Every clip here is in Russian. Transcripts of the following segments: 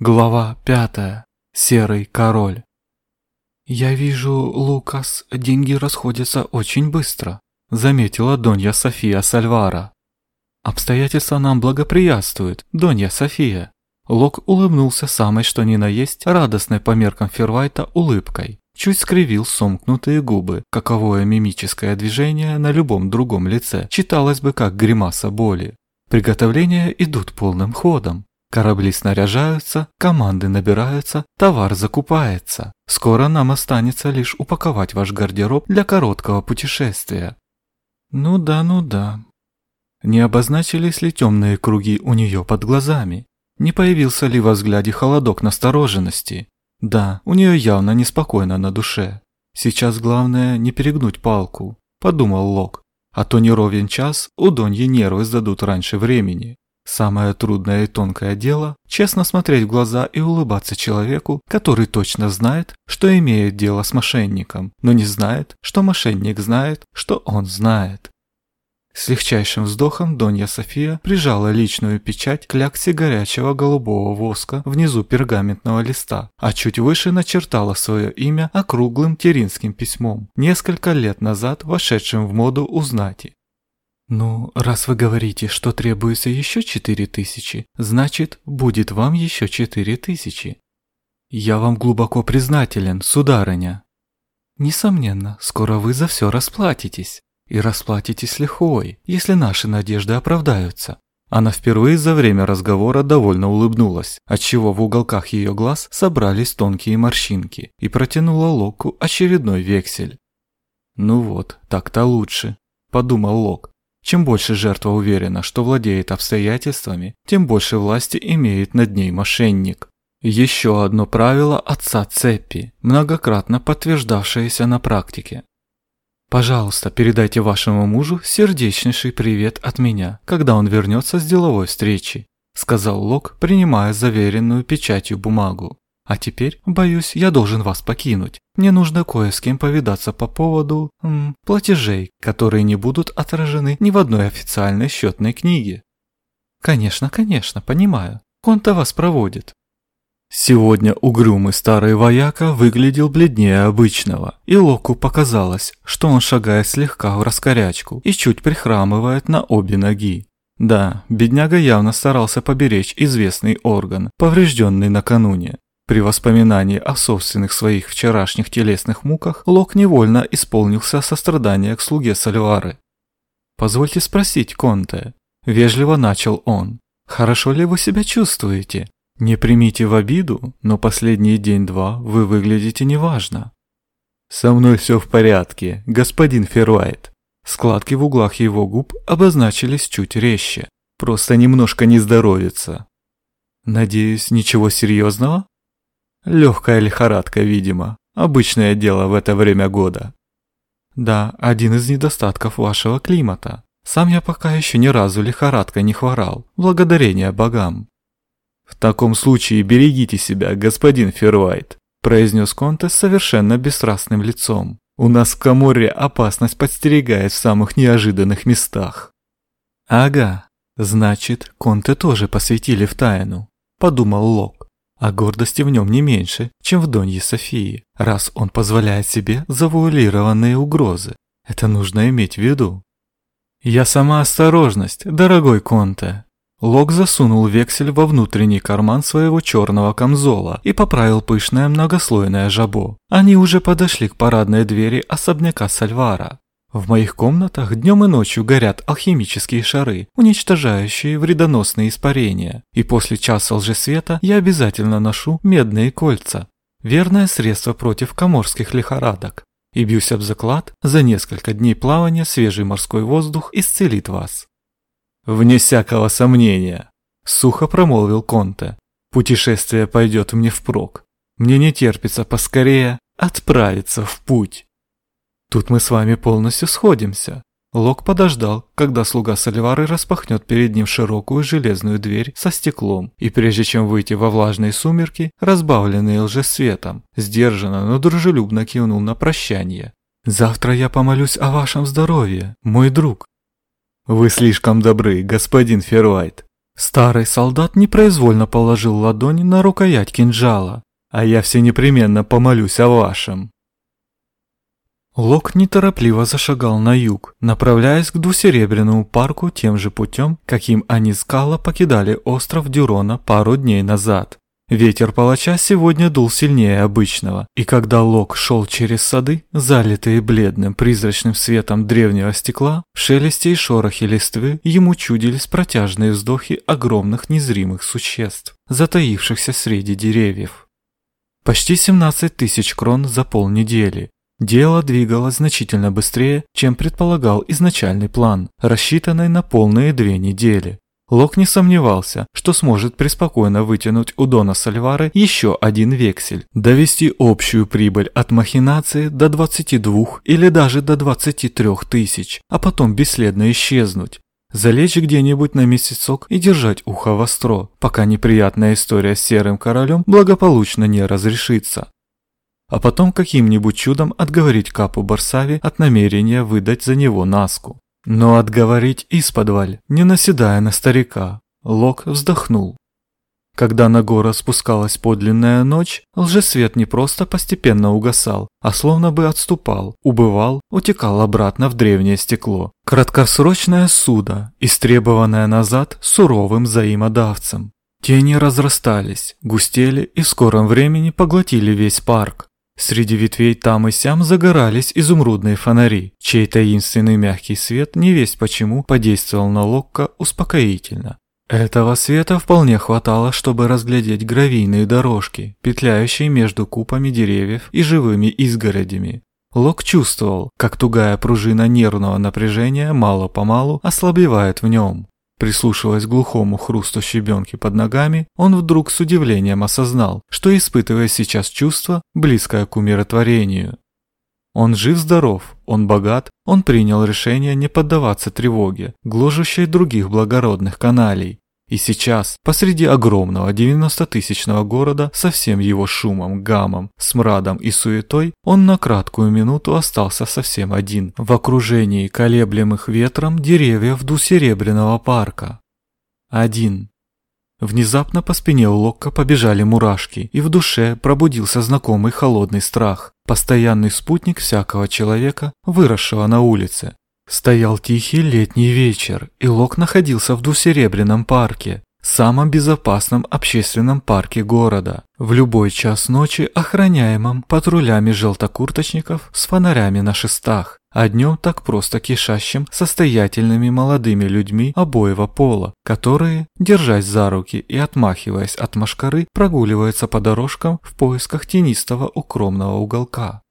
Глава пятая. Серый король. «Я вижу, Лукас, деньги расходятся очень быстро», заметила Донья София Сальвара. «Обстоятельства нам благоприятствуют, Донья София». Лок улыбнулся самой что ни на есть радостной по меркам Фервайта улыбкой. Чуть скривил сомкнутые губы, каковое мимическое движение на любом другом лице читалось бы как гримаса боли. Приготовления идут полным ходом. Корабли снаряжаются, команды набираются, товар закупается. Скоро нам останется лишь упаковать ваш гардероб для короткого путешествия. Ну да, ну да. Не обозначились ли темные круги у нее под глазами? Не появился ли во взгляде холодок настороженности? Да, у нее явно неспокойно на душе. Сейчас главное не перегнуть палку, подумал Лок. А то не ровен час у Доньи нервы сдадут раньше времени. Самое трудное и тонкое дело – честно смотреть в глаза и улыбаться человеку, который точно знает, что имеет дело с мошенником, но не знает, что мошенник знает, что он знает. С легчайшим вздохом Донья София прижала личную печать к кляксе горячего голубого воска внизу пергаментного листа, а чуть выше начертала свое имя округлым теринским письмом, несколько лет назад вошедшим в моду у знати. «Ну, раз вы говорите, что требуется еще четыре тысячи, значит, будет вам еще четыре тысячи. Я вам глубоко признателен, сударыня. Несомненно, скоро вы за все расплатитесь. И расплатитесь лихвой, если наши надежды оправдаются». Она впервые за время разговора довольно улыбнулась, отчего в уголках ее глаз собрались тонкие морщинки, и протянула Локу очередной вексель. «Ну вот, так-то лучше», – подумал Лок, чем больше жертва уверена, что владеет обстоятельствами, тем больше власти имеет над ней мошенник. Еще одно правило отца Цеппи, многократно подтверждавшееся на практике. Пожалуйста, передайте вашему мужу сердечнейший привет от меня, когда он вернется с деловой встречи, сказал Лок, принимая заверенную печатью бумагу. А теперь, боюсь, я должен вас покинуть. Мне нужно кое с кем повидаться по поводу м, платежей, которые не будут отражены ни в одной официальной счетной книге. Конечно, конечно, понимаю. Он-то вас проводит. Сегодня угрюмый старый вояка выглядел бледнее обычного, и Локу показалось, что он шагает слегка в раскорячку и чуть прихрамывает на обе ноги. Да, бедняга явно старался поберечь известный орган, поврежденный накануне. При воспоминании о собственных своих вчерашних телесных муках Лок невольно исполнился сострадания к слуге Сальвары. «Позвольте спросить, Конте», – вежливо начал он, – «хорошо ли вы себя чувствуете? Не примите в обиду, но последний день-два вы выглядите неважно». «Со мной все в порядке, господин Фервайт». Складки в углах его губ обозначились чуть резче. Просто немножко не здоровится. «Надеюсь, ничего серьезного?» Легкая лихорадка, видимо. Обычное дело в это время года. Да, один из недостатков вашего климата. Сам я пока еще ни разу лихорадкой не хворал, благодарение богам. В таком случае берегите себя, господин Фервайт, произнес Конте с совершенно бесстрастным лицом. У нас в Каморре опасность подстерегает в самых неожиданных местах. Ага, значит, Конте тоже посвятили в тайну, подумал Лок. А гордости в нем не меньше, чем в Донье Софии, раз он позволяет себе завуалированные угрозы. Это нужно иметь в виду. «Я сама осторожность, дорогой Конте». Лок засунул вексель во внутренний карман своего черного камзола и поправил пышное многослойное жабо. Они уже подошли к парадной двери особняка Сальвара. В моих комнатах днем и ночью горят алхимические шары, уничтожающие вредоносные испарения. И после часа лжесвета я обязательно ношу медные кольца. Верное средство против коморских лихорадок. И бьюсь об заклад, за несколько дней плавания свежий морской воздух исцелит вас. Вне всякого сомнения, сухо промолвил Конте. Путешествие пойдет мне впрок. Мне не терпится поскорее отправиться в путь. Тут мы с вами полностью сходимся. Лок подождал, когда слуга Соливары распахнет перед ним широкую железную дверь со стеклом, и прежде чем выйти во влажные сумерки, разбавленные лжесветом, сдержанно, но дружелюбно кивнул на прощание. «Завтра я помолюсь о вашем здоровье, мой друг». «Вы слишком добры, господин Фервайт», Старый солдат непроизвольно положил ладонь на рукоять кинжала. «А я все непременно помолюсь о вашем». Лок неторопливо зашагал на юг, направляясь к двусеребряному парку тем же путем, каким они с Кала покидали остров Дюрона пару дней назад. Ветер палача сегодня дул сильнее обычного, и когда Лок шел через сады, залитые бледным призрачным светом древнего стекла, в шелесте и шорохе листвы ему чудились протяжные вздохи огромных незримых существ, затаившихся среди деревьев. Почти 17 тысяч крон за полнедели, Дело двигалось значительно быстрее, чем предполагал изначальный план, рассчитанный на полные две недели. Лок не сомневался, что сможет преспокойно вытянуть у Дона Сальвары еще один вексель, довести общую прибыль от махинации до 22 или даже до 23 тысяч, а потом бесследно исчезнуть. Залечь где-нибудь на месяцок и держать ухо востро, пока неприятная история с Серым Королем благополучно не разрешится а потом каким-нибудь чудом отговорить Капу Барсави от намерения выдать за него Наску. Но отговорить исподволь, не наседая на старика, Лок вздохнул. Когда на гору спускалась подлинная ночь, лжесвет не просто постепенно угасал, а словно бы отступал, убывал, утекал обратно в древнее стекло. Краткосрочное суда, истребованное назад суровым взаимодавцем. Тени разрастались, густели и в скором времени поглотили весь парк. Среди ветвей там и сям загорались изумрудные фонари, чей таинственный мягкий свет невесть почему подействовал на Локка успокоительно. Этого света вполне хватало, чтобы разглядеть гравийные дорожки, петляющие между купами деревьев и живыми изгородями. Лок чувствовал, как тугая пружина нервного напряжения мало-помалу ослабевает в нем. Прислушиваясь к глухому хрусту щебенки под ногами, он вдруг с удивлением осознал, что испытывает сейчас чувство, близкое к умиротворению. Он жив-здоров, он богат, он принял решение не поддаваться тревоге, гложущей других благородных каналей. И сейчас, посреди огромного 90-тысячного города, со всем его шумом, гамом, смрадом и суетой, он на краткую минуту остался совсем один, в окружении колеблемых ветром деревьев двусеребряного парка. Один. Внезапно по спине у Локка побежали мурашки, и в душе пробудился знакомый холодный страх, постоянный спутник всякого человека, выросшего на улице. Стоял тихий летний вечер, и Лок находился в Двусеребряном парке, самом безопасном общественном парке города, в любой час ночи охраняемом патрулями желтокурточников с фонарями на шестах, а днем так просто кишащим состоятельными молодыми людьми обоего пола, которые, держась за руки и отмахиваясь от машкары, прогуливаются по дорожкам в поисках тенистого укромного уголка.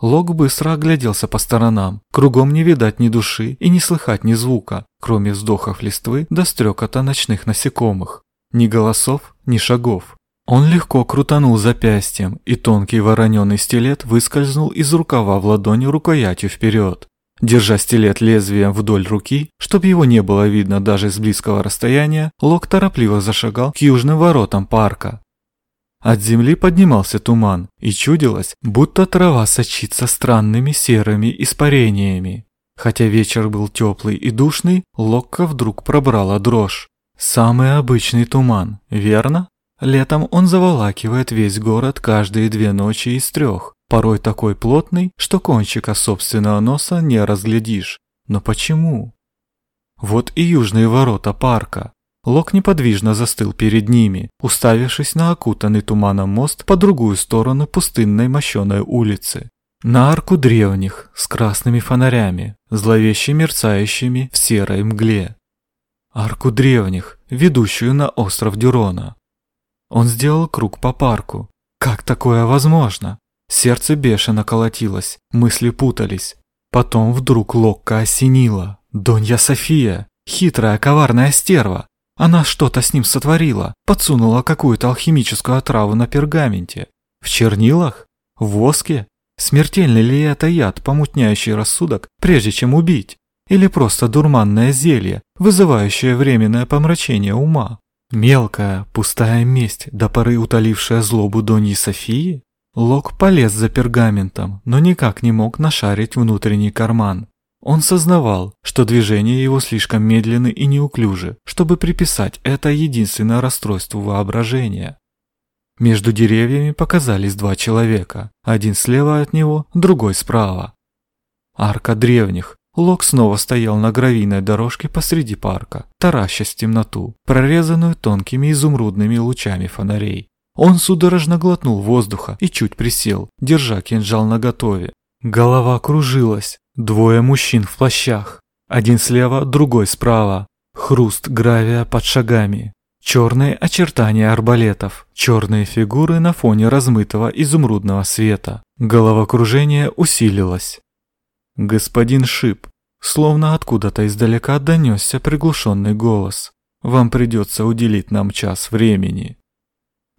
Лок быстро огляделся по сторонам. Кругом не видать ни души и не слыхать ни звука, кроме вздохов листвы до стрекота ночных насекомых. Ни голосов, ни шагов. Он легко крутанул запястьем, и тонкий вороненый стилет выскользнул из рукава в ладони рукоятью вперед. Держа стилет лезвием вдоль руки, чтобы его не было видно даже с близкого расстояния, Лок торопливо зашагал к южным воротам парка. От земли поднимался туман, и чудилось, будто трава сочится странными серыми испарениями. Хотя вечер был теплый и душный, Локко вдруг пробрала дрожь. Самый обычный туман, верно? Летом он заволакивает весь город каждые две ночи из трех, порой такой плотный, что кончика собственного носа не разглядишь. Но почему? Вот и южные ворота парка. Лок неподвижно застыл перед ними, уставившись на окутанный туманом мост по другую сторону пустынной мощеной улицы. На арку древних, с красными фонарями, зловеще мерцающими в серой мгле. Арку древних, ведущую на остров Дюрона. Он сделал круг по парку. Как такое возможно? Сердце бешено колотилось, мысли путались. Потом вдруг Локка осенила. Донья София, хитрая коварная стерва, она что-то с ним сотворила, подсунула какую-то алхимическую отраву на пергаменте. В чернилах? В воске? Смертельный ли это яд, помутняющий рассудок, прежде чем убить? Или просто дурманное зелье, вызывающее временное помрачение ума? Мелкая, пустая месть, до поры утолившая злобу Доньи Софии? Лок полез за пергаментом, но никак не мог нашарить внутренний карман. Он сознавал, что движения его слишком медленны и неуклюжи, чтобы приписать это единственное расстройству воображения. Между деревьями показались два человека, один слева от него, другой справа. Арка древних. Лок снова стоял на гравийной дорожке посреди парка, таращась в темноту, прорезанную тонкими изумрудными лучами фонарей. Он судорожно глотнул воздуха и чуть присел, держа кинжал наготове. Голова кружилась. Двое мужчин в плащах. Один слева, другой справа. Хруст гравия под шагами. Черные очертания арбалетов. Черные фигуры на фоне размытого изумрудного света. Головокружение усилилось. Господин Шип, словно откуда-то издалека донесся приглушенный голос. Вам придется уделить нам час времени.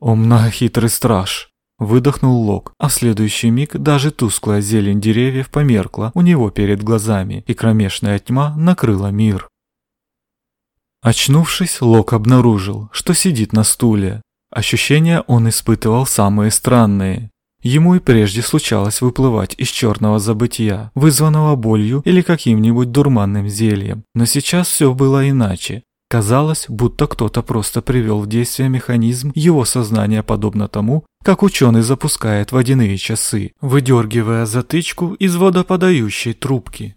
«О, многохитрый страж!» Выдохнул Лок, а в следующий миг даже тусклая зелень деревьев померкла у него перед глазами, и кромешная тьма накрыла мир. Очнувшись, Лок обнаружил, что сидит на стуле. Ощущения он испытывал самые странные. Ему и прежде случалось выплывать из черного забытия, вызванного болью или каким-нибудь дурманным зельем, но сейчас все было иначе. Казалось, будто кто-то просто привел в действие механизм его сознания подобно тому, как ученый запускает водяные часы, выдергивая затычку из водоподающей трубки.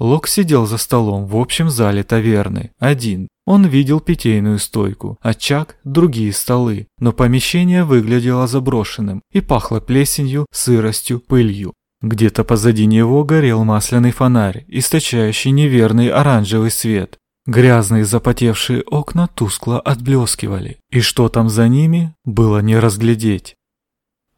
Лок сидел за столом в общем зале таверны, один. Он видел питейную стойку, очаг, другие столы, но помещение выглядело заброшенным и пахло плесенью, сыростью, пылью. Где-то позади него горел масляный фонарь, источающий неверный оранжевый свет, Грязные запотевшие окна тускло отблескивали, и что там за ними, было не разглядеть.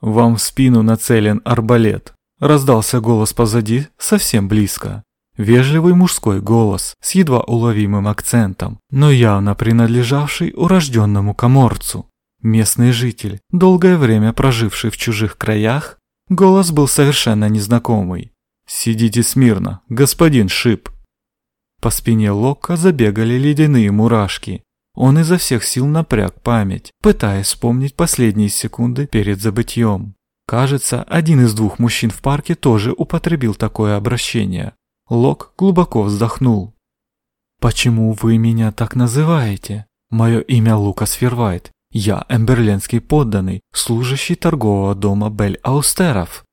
«Вам в спину нацелен арбалет», — раздался голос позади, совсем близко. Вежливый мужской голос с едва уловимым акцентом, но явно принадлежавший урожденному коморцу. Местный житель, долгое время проживший в чужих краях, голос был совершенно незнакомый. «Сидите смирно, господин Шип», по спине Локка забегали ледяные мурашки. Он изо всех сил напряг память, пытаясь вспомнить последние секунды перед забытьем. Кажется, один из двух мужчин в парке тоже употребил такое обращение. Лок глубоко вздохнул. «Почему вы меня так называете? Мое имя Лукас Фервайт. Я эмберленский подданный, служащий торгового дома Бель Аустеров».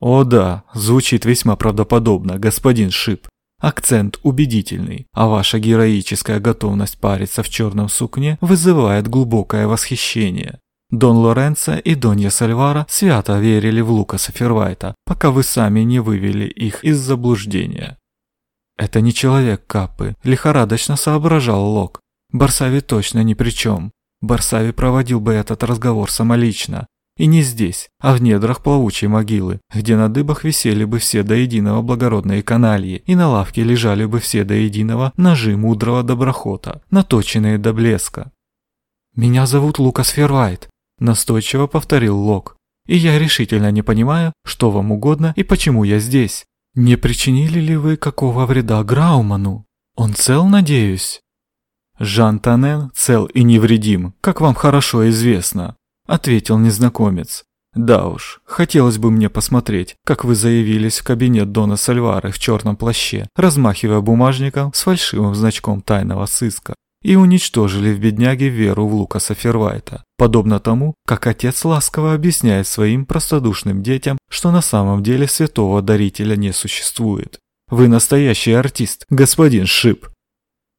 «О да, звучит весьма правдоподобно, господин Шип. Акцент убедительный, а ваша героическая готовность париться в черном сукне вызывает глубокое восхищение. Дон Лоренцо и Донья Сальвара свято верили в Лукаса Фервайта, пока вы сами не вывели их из заблуждения. Это не человек Капы, лихорадочно соображал Лок. Барсави точно ни при чем. Барсави проводил бы этот разговор самолично, и не здесь, а в недрах плавучей могилы, где на дыбах висели бы все до единого благородные канальи, и на лавке лежали бы все до единого ножи мудрого доброхота, наточенные до блеска. «Меня зовут Лукас Фервайт», – настойчиво повторил Лок. «И я решительно не понимаю, что вам угодно и почему я здесь. Не причинили ли вы какого вреда Грауману? Он цел, надеюсь?» Жан Танен цел и невредим, как вам хорошо известно ответил незнакомец. «Да уж, хотелось бы мне посмотреть, как вы заявились в кабинет Дона Сальвары в черном плаще, размахивая бумажником с фальшивым значком тайного сыска, и уничтожили в бедняге веру в Лукаса Фервайта, подобно тому, как отец ласково объясняет своим простодушным детям, что на самом деле святого дарителя не существует. Вы настоящий артист, господин Шип.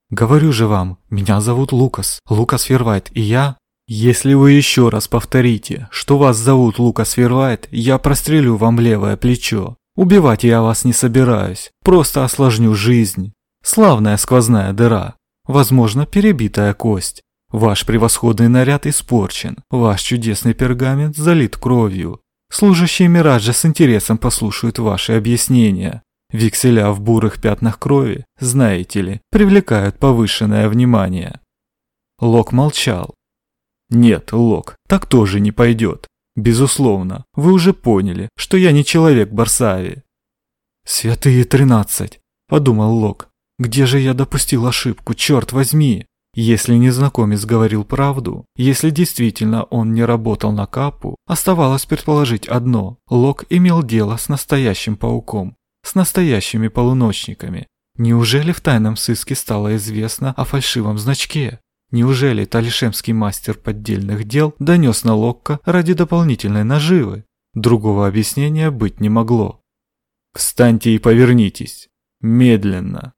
Говорю же вам, меня зовут Лукас, Лукас Фервайт, и я если вы еще раз повторите, что вас зовут Лукас Вервайт, я прострелю вам левое плечо. Убивать я вас не собираюсь, просто осложню жизнь. Славная сквозная дыра, возможно, перебитая кость. Ваш превосходный наряд испорчен, ваш чудесный пергамент залит кровью. Служащие Мираджа с интересом послушают ваши объяснения. Векселя в бурых пятнах крови, знаете ли, привлекают повышенное внимание. Лок молчал, нет, Лок, так тоже не пойдет. Безусловно, вы уже поняли, что я не человек Барсави. Святые тринадцать, подумал Лок. Где же я допустил ошибку, черт возьми? Если незнакомец говорил правду, если действительно он не работал на капу, оставалось предположить одно – Лок имел дело с настоящим пауком. с настоящими полуночниками. Неужели в тайном сыске стало известно о фальшивом значке? Неужели Талишемский мастер поддельных дел донес на Локко ради дополнительной наживы? Другого объяснения быть не могло. «Встаньте и повернитесь. Медленно».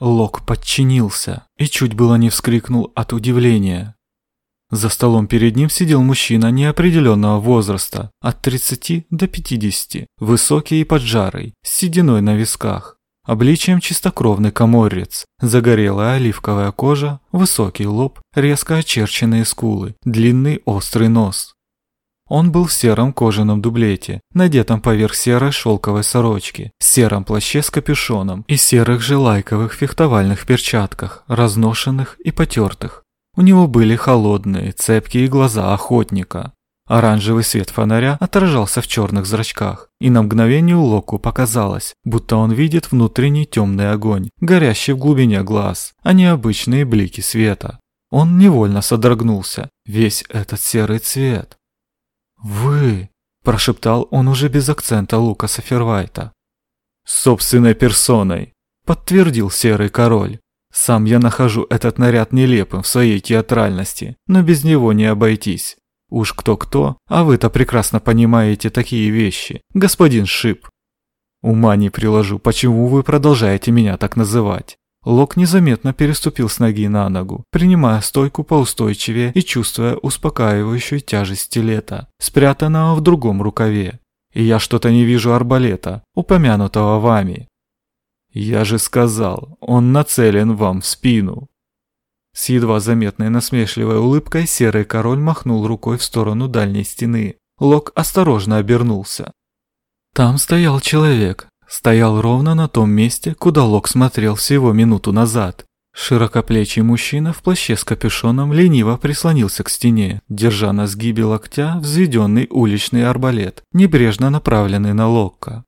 Лок подчинился и чуть было не вскрикнул от удивления. За столом перед ним сидел мужчина неопределенного возраста, от 30 до 50, высокий и поджарый, с сединой на висках. Обличием чистокровный коморец, загорелая оливковая кожа, высокий лоб, резко очерченные скулы, длинный острый нос. Он был в сером кожаном дублете, надетом поверх серой шелковой сорочки, сером плаще с капюшоном и серых же лайковых фехтовальных перчатках, разношенных и потертых. У него были холодные, цепкие глаза охотника. Оранжевый свет фонаря отражался в черных зрачках, и на мгновение Локу показалось, будто он видит внутренний темный огонь, горящий в глубине глаз, а не обычные блики света. Он невольно содрогнулся, весь этот серый цвет. «Вы!» – прошептал он уже без акцента Лукаса Фервайта. «Собственной персоной!» – подтвердил серый король. Сам я нахожу этот наряд нелепым в своей театральности, но без него не обойтись. Уж кто-кто, а вы-то прекрасно понимаете такие вещи, господин Шип. Ума не приложу, почему вы продолжаете меня так называть. Лок незаметно переступил с ноги на ногу, принимая стойку поустойчивее и чувствуя успокаивающую тяжесть стилета, спрятанного в другом рукаве. И я что-то не вижу арбалета, упомянутого вами. «Я же сказал, он нацелен вам в спину!» С едва заметной насмешливой улыбкой серый король махнул рукой в сторону дальней стены. Лок осторожно обернулся. Там стоял человек. Стоял ровно на том месте, куда Лок смотрел всего минуту назад. Широкоплечий мужчина в плаще с капюшоном лениво прислонился к стене, держа на сгибе локтя взведенный уличный арбалет, небрежно направленный на Локка.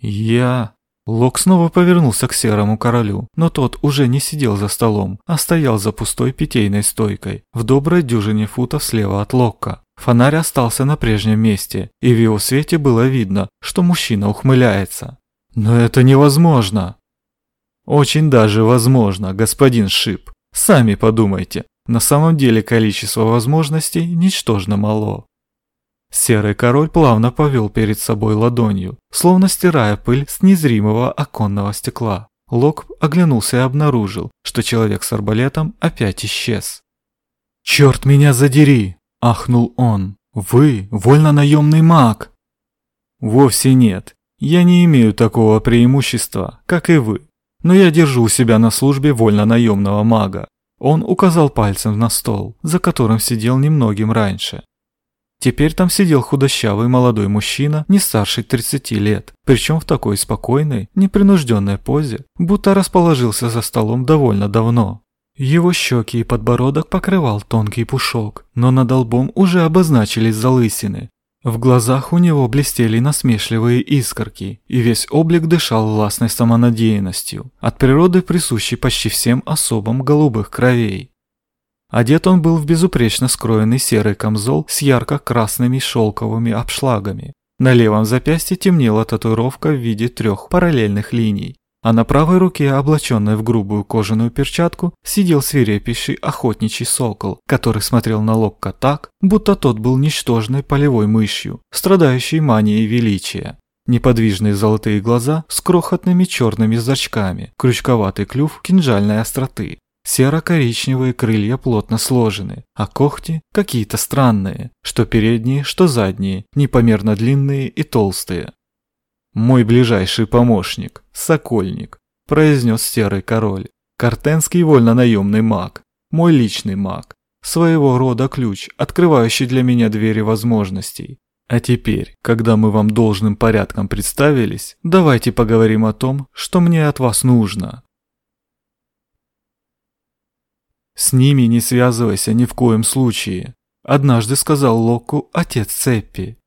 «Я...» Лок снова повернулся к серому королю, но тот уже не сидел за столом, а стоял за пустой питейной стойкой, в доброй дюжине футов слева от Локка. Фонарь остался на прежнем месте, и в его свете было видно, что мужчина ухмыляется. «Но это невозможно!» «Очень даже возможно, господин Шип. Сами подумайте, на самом деле количество возможностей ничтожно мало. Серый король плавно повел перед собой ладонью, словно стирая пыль с незримого оконного стекла. Лок оглянулся и обнаружил, что человек с арбалетом опять исчез. «Черт меня задери!» – ахнул он. «Вы вольно-наемный маг!» «Вовсе нет. Я не имею такого преимущества, как и вы. Но я держу себя на службе вольно-наемного мага». Он указал пальцем на стол, за которым сидел немногим раньше. Теперь там сидел худощавый молодой мужчина, не старше 30 лет, причем в такой спокойной, непринужденной позе, будто расположился за столом довольно давно. Его щеки и подбородок покрывал тонкий пушок, но над лбом уже обозначились залысины. В глазах у него блестели насмешливые искорки, и весь облик дышал властной самонадеянностью, от природы присущей почти всем особам голубых кровей. Одет он был в безупречно скроенный серый камзол с ярко-красными шелковыми обшлагами. На левом запястье темнела татуировка в виде трех параллельных линий, а на правой руке, облаченной в грубую кожаную перчатку, сидел свирепейший охотничий сокол, который смотрел на Локка так, будто тот был ничтожной полевой мышью, страдающей манией величия. Неподвижные золотые глаза с крохотными черными зрачками, крючковатый клюв кинжальной остроты, Серо-коричневые крылья плотно сложены, а когти какие-то странные, что передние, что задние, непомерно длинные и толстые. «Мой ближайший помощник, Сокольник», – произнес серый король. «Картенский вольно-наемный маг, мой личный маг, своего рода ключ, открывающий для меня двери возможностей. А теперь, когда мы вам должным порядком представились, давайте поговорим о том, что мне от вас нужно». «С ними не связывайся ни в коем случае», – однажды сказал Локу отец Цеппи.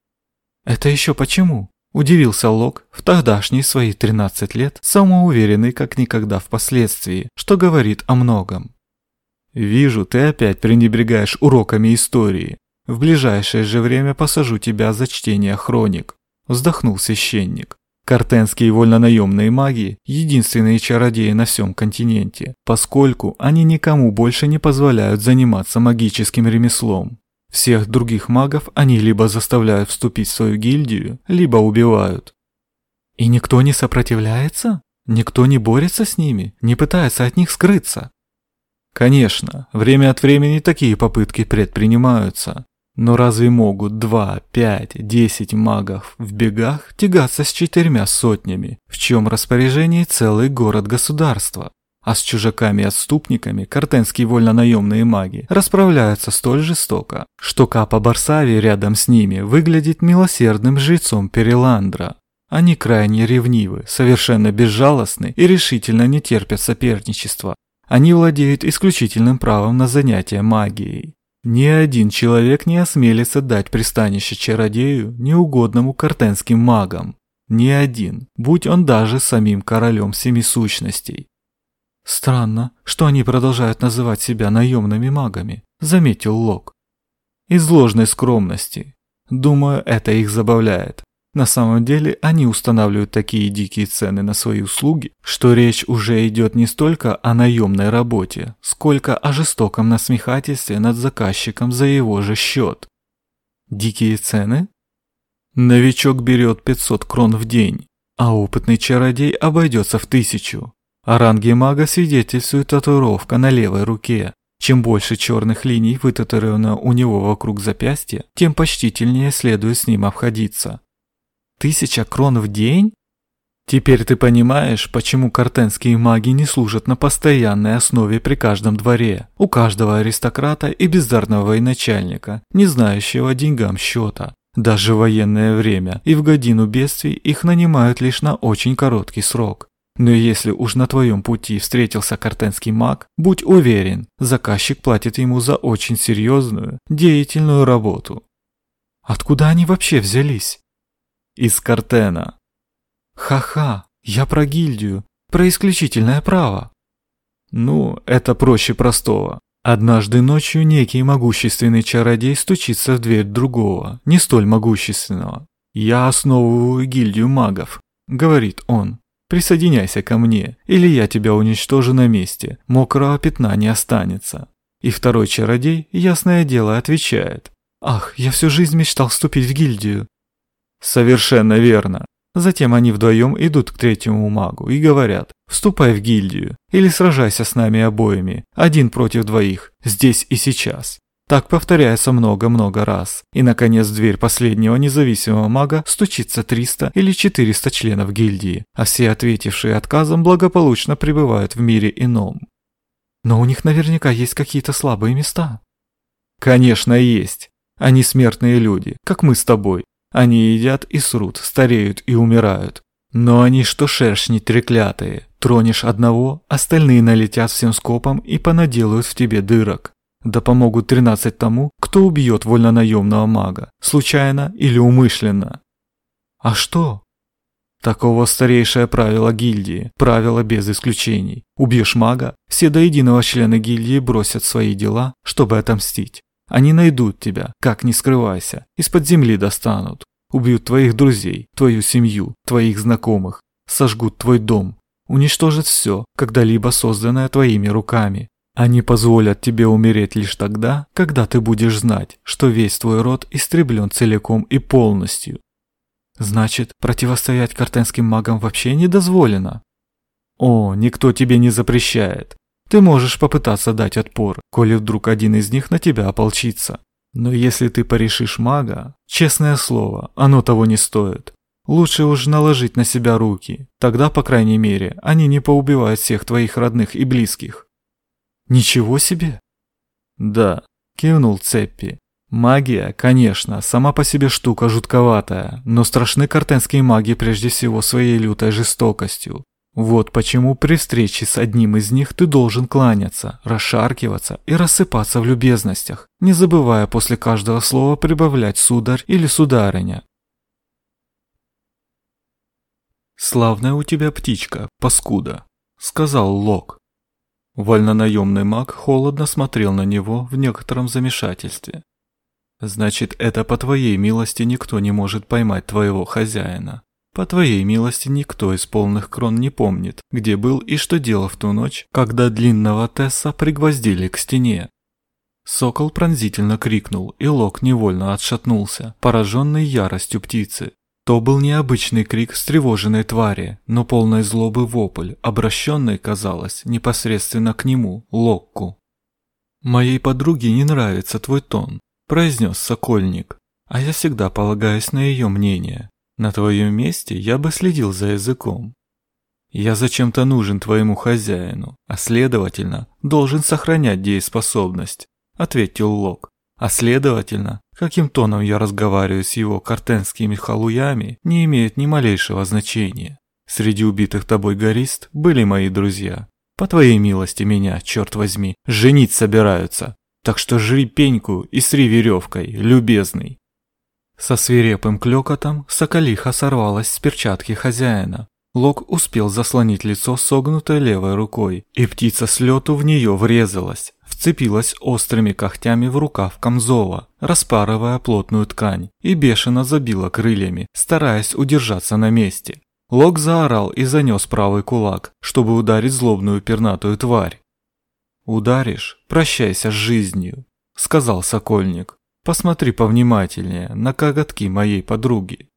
«Это еще почему?» – удивился Лок в тогдашние свои 13 лет, самоуверенный как никогда впоследствии, что говорит о многом. «Вижу, ты опять пренебрегаешь уроками истории. В ближайшее же время посажу тебя за чтение хроник», – вздохнул священник. Картенские вольнонаемные маги – единственные чародеи на всем континенте, поскольку они никому больше не позволяют заниматься магическим ремеслом. Всех других магов они либо заставляют вступить в свою гильдию, либо убивают. И никто не сопротивляется? Никто не борется с ними, не пытается от них скрыться? Конечно, время от времени такие попытки предпринимаются, но разве могут два, пять, десять магов в бегах тягаться с четырьмя сотнями, в чем распоряжении целый город-государства? А с чужаками-отступниками картенские вольнонаемные маги расправляются столь жестоко, что Капа Барсави рядом с ними выглядит милосердным жрецом Переландра. Они крайне ревнивы, совершенно безжалостны и решительно не терпят соперничества. Они владеют исключительным правом на занятие магией. Ни один человек не осмелится дать пристанище чародею, неугодному картенским магам. Ни один, будь он даже самим королем семи сущностей. Странно, что они продолжают называть себя наемными магами, заметил Лок. Из ложной скромности. Думаю, это их забавляет. На самом деле они устанавливают такие дикие цены на свои услуги, что речь уже идет не столько о наемной работе, сколько о жестоком насмехательстве над заказчиком за его же счет. Дикие цены? Новичок берет 500 крон в день, а опытный чародей обойдется в тысячу. О ранге мага свидетельствует татуировка на левой руке. Чем больше черных линий вытатуировано у него вокруг запястья, тем почтительнее следует с ним обходиться. Тысяча крон в день? Теперь ты понимаешь, почему картенские маги не служат на постоянной основе при каждом дворе, у каждого аристократа и бездарного военачальника, не знающего деньгам счета. Даже в военное время и в годину бедствий их нанимают лишь на очень короткий срок. Но если уж на твоем пути встретился картенский маг, будь уверен, заказчик платит ему за очень серьезную, деятельную работу. Откуда они вообще взялись? Из Картена. Ха-ха, я про гильдию, про исключительное право. Ну, это проще простого. Однажды ночью некий могущественный чародей стучится в дверь другого, не столь могущественного. «Я основываю гильдию магов», — говорит он. «Присоединяйся ко мне, или я тебя уничтожу на месте, мокрого пятна не останется». И второй чародей, ясное дело, отвечает. «Ах, я всю жизнь мечтал вступить в гильдию. Совершенно верно. Затем они вдвоем идут к третьему магу и говорят «Вступай в гильдию» или «Сражайся с нами обоими, один против двоих, здесь и сейчас». Так повторяется много-много раз. И, наконец, в дверь последнего независимого мага стучится 300 или 400 членов гильдии, а все ответившие отказом благополучно пребывают в мире ином. Но у них наверняка есть какие-то слабые места. Конечно, есть. Они смертные люди, как мы с тобой, они едят и срут, стареют и умирают. Но они что шершни треклятые. Тронешь одного, остальные налетят всем скопом и понаделают в тебе дырок. Да помогут тринадцать тому, кто убьет вольнонаемного мага, случайно или умышленно. А что? Таково старейшее правило гильдии, правило без исключений. Убьешь мага, все до единого члены гильдии бросят свои дела, чтобы отомстить. Они найдут тебя, как не скрывайся, из-под земли достанут. Убьют твоих друзей, твою семью, твоих знакомых, сожгут твой дом, уничтожат все, когда-либо созданное твоими руками. Они позволят тебе умереть лишь тогда, когда ты будешь знать, что весь твой род истреблен целиком и полностью. Значит, противостоять картенским магам вообще не дозволено? О, никто тебе не запрещает. Ты можешь попытаться дать отпор, коли вдруг один из них на тебя ополчится. Но если ты порешишь мага, честное слово, оно того не стоит. Лучше уж наложить на себя руки, тогда, по крайней мере, они не поубивают всех твоих родных и близких. Ничего себе? Да, кивнул Цеппи. Магия, конечно, сама по себе штука жутковатая, но страшны картенские маги прежде всего своей лютой жестокостью. Вот почему при встрече с одним из них ты должен кланяться, расшаркиваться и рассыпаться в любезностях, не забывая после каждого слова прибавлять сударь или сударыня. «Славная у тебя птичка, паскуда», — сказал Лок. Вольнонаемный маг холодно смотрел на него в некотором замешательстве. «Значит, это по твоей милости никто не может поймать твоего хозяина. По твоей милости никто из полных крон не помнит, где был и что делал в ту ночь, когда длинного Тесса пригвоздили к стене. Сокол пронзительно крикнул, и Лок невольно отшатнулся, пораженный яростью птицы. То был необычный крик встревоженной твари, но полной злобы вопль, обращенный, казалось, непосредственно к нему, Локку. «Моей подруге не нравится твой тон», – произнес Сокольник, «а я всегда полагаюсь на ее мнение. На твоем месте я бы следил за языком. Я зачем-то нужен твоему хозяину, а следовательно, должен сохранять дееспособность, ответил Лок. А следовательно, каким тоном я разговариваю с его картенскими халуями, не имеет ни малейшего значения. Среди убитых тобой горист были мои друзья. По твоей милости меня, черт возьми, женить собираются. Так что жри пеньку и сри веревкой, любезный. Со свирепым клёкотом соколиха сорвалась с перчатки хозяина. Лок успел заслонить лицо согнутой левой рукой, и птица с лету в нее врезалась, вцепилась острыми когтями в рукав камзола, распарывая плотную ткань, и бешено забила крыльями, стараясь удержаться на месте. Лок заорал и занес правый кулак, чтобы ударить злобную пернатую тварь. «Ударишь? Прощайся с жизнью», — сказал Сокольник. Посмотри повнимательнее на коготки моей подруги.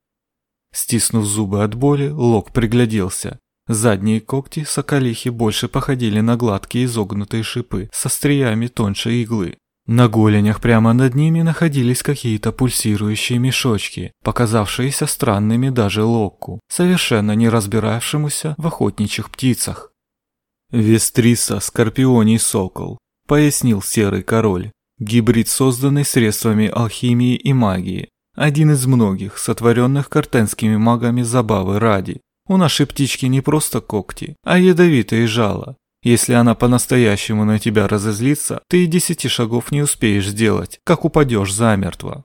Стиснув зубы от боли, Лок пригляделся. Задние когти соколихи больше походили на гладкие изогнутые шипы со стриями тоньше иглы. На голенях прямо над ними находились какие-то пульсирующие мешочки, показавшиеся странными даже Локку, совершенно не разбиравшемуся в охотничьих птицах. «Вестриса, скорпионий сокол», — пояснил серый король. Гибрид, созданный средствами алхимии и магии. Один из многих, сотворенных картенскими магами забавы ради. У нашей птички не просто когти, а ядовитые жало. Если она по-настоящему на тебя разозлится, ты и десяти шагов не успеешь сделать, как упадешь замертво.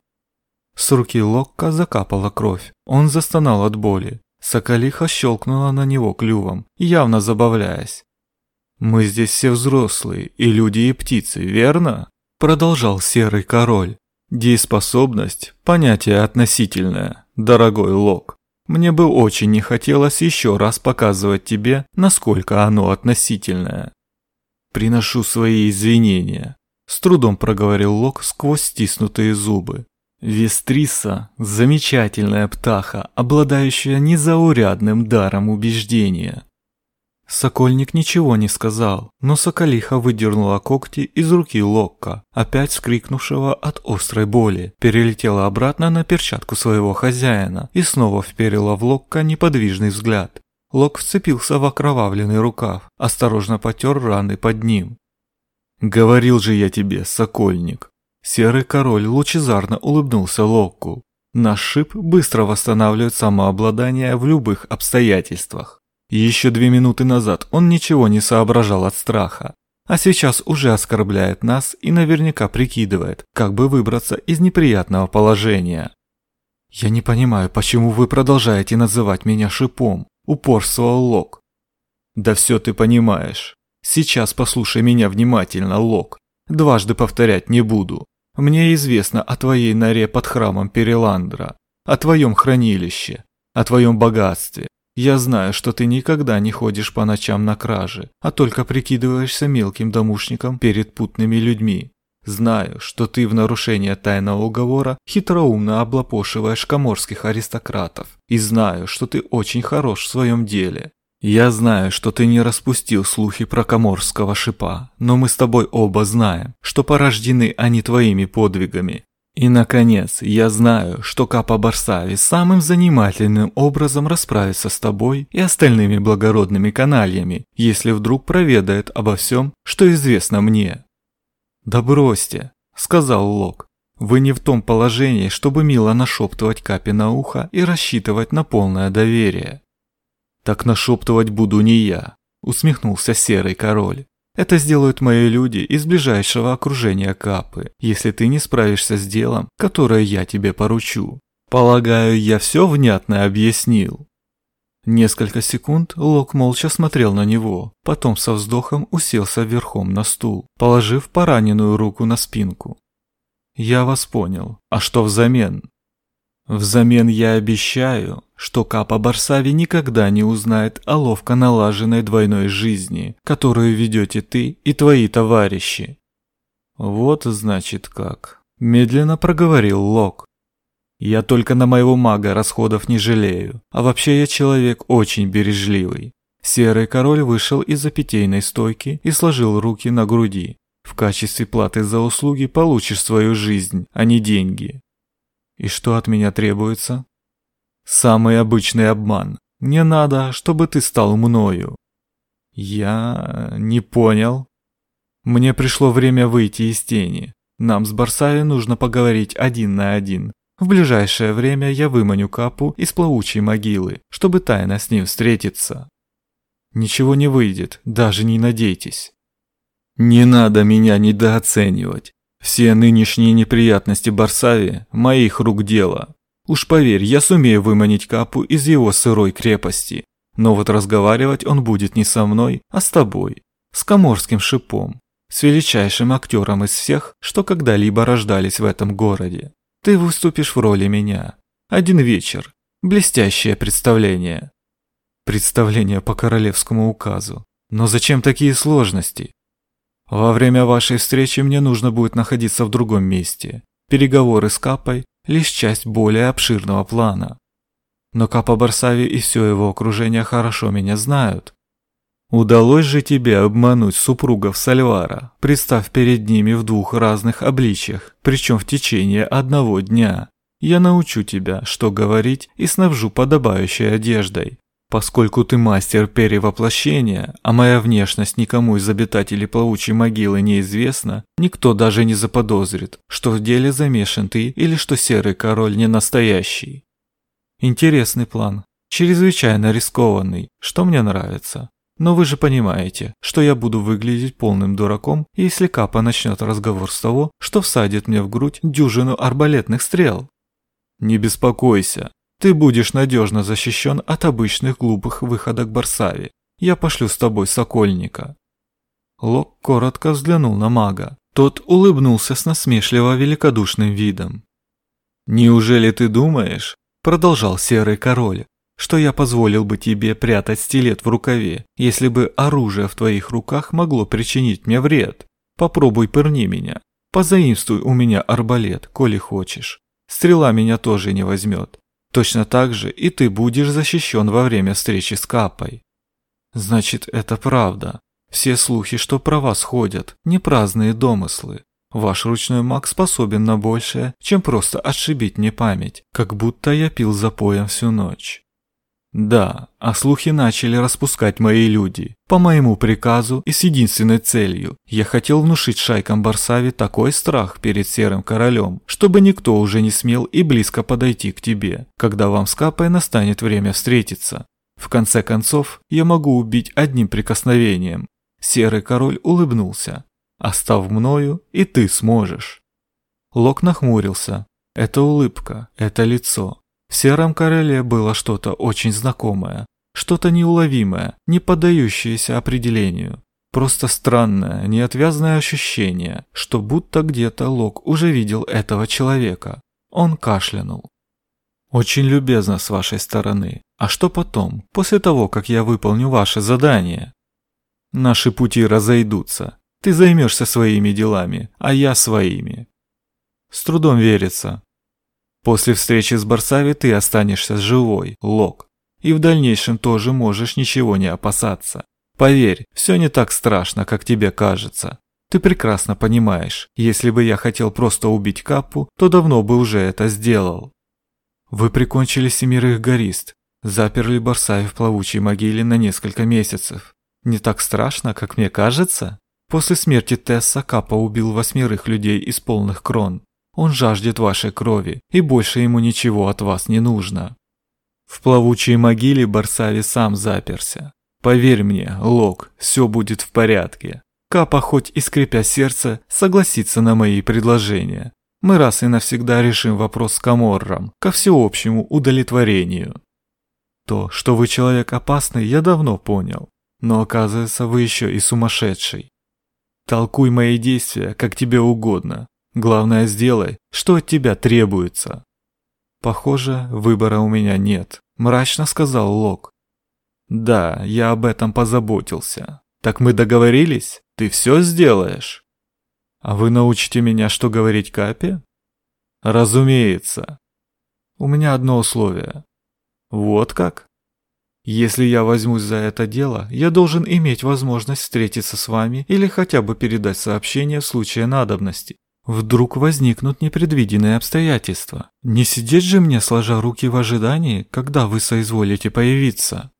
С руки Локка закапала кровь. Он застонал от боли. Соколиха щелкнула на него клювом, явно забавляясь. «Мы здесь все взрослые, и люди, и птицы, верно?» Продолжал серый король. Дееспособность – понятие относительное, дорогой Лок. Мне бы очень не хотелось еще раз показывать тебе, насколько оно относительное. Приношу свои извинения. С трудом проговорил Лок сквозь стиснутые зубы. Вестриса – замечательная птаха, обладающая незаурядным даром убеждения. Сокольник ничего не сказал, но Соколиха выдернула когти из руки Локка, опять скрикнувшего от острой боли, перелетела обратно на перчатку своего хозяина и снова вперила в Локка неподвижный взгляд. Лок вцепился в окровавленный рукав, осторожно потер раны под ним. «Говорил же я тебе, Сокольник!» Серый король лучезарно улыбнулся Локку. «Наш шип быстро восстанавливает самообладание в любых обстоятельствах. Еще две минуты назад он ничего не соображал от страха, а сейчас уже оскорбляет нас и наверняка прикидывает, как бы выбраться из неприятного положения. «Я не понимаю, почему вы продолжаете называть меня шипом?» – упорствовал Лок. «Да все ты понимаешь. Сейчас послушай меня внимательно, Лок. Дважды повторять не буду. Мне известно о твоей норе под храмом Переландра, о твоем хранилище, о твоем богатстве, я знаю, что ты никогда не ходишь по ночам на кражи, а только прикидываешься мелким домушником перед путными людьми. Знаю, что ты в нарушение тайного уговора хитроумно облапошиваешь коморских аристократов. И знаю, что ты очень хорош в своем деле. Я знаю, что ты не распустил слухи про коморского шипа, но мы с тобой оба знаем, что порождены они твоими подвигами. И, наконец, я знаю, что Капа Барсави самым занимательным образом расправится с тобой и остальными благородными канальями, если вдруг проведает обо всем, что известно мне. «Да бросьте», — сказал Лок. «Вы не в том положении, чтобы мило нашептывать Капе на ухо и рассчитывать на полное доверие». «Так нашептывать буду не я», — усмехнулся Серый Король. Это сделают мои люди из ближайшего окружения Капы, если ты не справишься с делом, которое я тебе поручу. Полагаю, я все внятно объяснил. Несколько секунд Лок молча смотрел на него, потом со вздохом уселся верхом на стул, положив пораненную руку на спинку. «Я вас понял. А что взамен?» «Взамен я обещаю, что Капа Барсави никогда не узнает о ловко налаженной двойной жизни, которую ведете ты и твои товарищи. Вот значит как. Медленно проговорил Лок. Я только на моего мага расходов не жалею, а вообще я человек очень бережливый. Серый король вышел из-за питейной стойки и сложил руки на груди. В качестве платы за услуги получишь свою жизнь, а не деньги. И что от меня требуется? Самый обычный обман. Мне надо, чтобы ты стал мною. Я не понял. Мне пришло время выйти из тени. Нам с Барсави нужно поговорить один на один. В ближайшее время я выманю Капу из плавучей могилы, чтобы тайно с ним встретиться. Ничего не выйдет, даже не надейтесь. Не надо меня недооценивать. Все нынешние неприятности Барсави – моих рук дело. Уж поверь, я сумею выманить Капу из его сырой крепости. Но вот разговаривать он будет не со мной, а с тобой. С коморским шипом. С величайшим актером из всех, что когда-либо рождались в этом городе. Ты выступишь в роли меня. Один вечер. Блестящее представление. Представление по королевскому указу. Но зачем такие сложности? Во время вашей встречи мне нужно будет находиться в другом месте. Переговоры с Капой – лишь часть более обширного плана. Но Капа Барсави и все его окружение хорошо меня знают. Удалось же тебе обмануть супругов Сальвара, представ перед ними в двух разных обличьях, причем в течение одного дня. Я научу тебя, что говорить и снабжу подобающей одеждой. Поскольку ты мастер перевоплощения, а моя внешность никому из обитателей плавучей могилы неизвестна, никто даже не заподозрит, что в деле замешан ты или что серый король не настоящий. Интересный план, чрезвычайно рискованный, что мне нравится. Но вы же понимаете, что я буду выглядеть полным дураком, если Капа начнет разговор с того, что всадит мне в грудь дюжину арбалетных стрел. Не беспокойся, ты будешь надежно защищен от обычных глупых выходок Барсави. Я пошлю с тобой Сокольника». Лок коротко взглянул на мага. Тот улыбнулся с насмешливо великодушным видом. «Неужели ты думаешь, — продолжал Серый Король, — что я позволил бы тебе прятать стилет в рукаве, если бы оружие в твоих руках могло причинить мне вред? Попробуй пырни меня. Позаимствуй у меня арбалет, коли хочешь. Стрела меня тоже не возьмет. Точно так же и ты будешь защищен во время встречи с Капой. Значит, это правда. Все слухи, что про вас ходят, не праздные домыслы. Ваш ручной маг способен на большее, чем просто отшибить мне память, как будто я пил запоем всю ночь. Да, а слухи начали распускать мои люди. По моему приказу и с единственной целью. Я хотел внушить шайкам Барсави такой страх перед Серым Королем, чтобы никто уже не смел и близко подойти к тебе, когда вам с Капой настанет время встретиться. В конце концов, я могу убить одним прикосновением. Серый Король улыбнулся. Остав мною, и ты сможешь. Лок нахмурился. Это улыбка, это лицо. В сером короле было что-то очень знакомое, что-то неуловимое, не поддающееся определению. Просто странное, неотвязное ощущение, что будто где-то Лок уже видел этого человека. Он кашлянул. «Очень любезно с вашей стороны. А что потом, после того, как я выполню ваше задание?» «Наши пути разойдутся. Ты займешься своими делами, а я своими». С трудом верится, После встречи с Барсави ты останешься живой, Лок. И в дальнейшем тоже можешь ничего не опасаться. Поверь, все не так страшно, как тебе кажется. Ты прекрасно понимаешь, если бы я хотел просто убить Капу, то давно бы уже это сделал. Вы прикончили семерых горист, заперли Барсави в плавучей могиле на несколько месяцев. Не так страшно, как мне кажется? После смерти Тесса Капа убил восьмерых людей из полных крон. Он жаждет вашей крови, и больше ему ничего от вас не нужно. В плавучей могиле Барсави сам заперся. Поверь мне, Лок, все будет в порядке. Капа, хоть и скрипя сердце, согласится на мои предложения. Мы раз и навсегда решим вопрос с Каморром, ко всеобщему удовлетворению. То, что вы человек опасный, я давно понял. Но оказывается, вы еще и сумасшедший. Толкуй мои действия, как тебе угодно. Главное, сделай, что от тебя требуется. Похоже, выбора у меня нет, мрачно сказал Лок. Да, я об этом позаботился. Так мы договорились? Ты все сделаешь? А вы научите меня, что говорить Капе? Разумеется. У меня одно условие. Вот как? Если я возьмусь за это дело, я должен иметь возможность встретиться с вами или хотя бы передать сообщение в случае надобности. Вдруг возникнут непредвиденные обстоятельства. Не сидеть же мне, сложа руки в ожидании, когда вы соизволите появиться.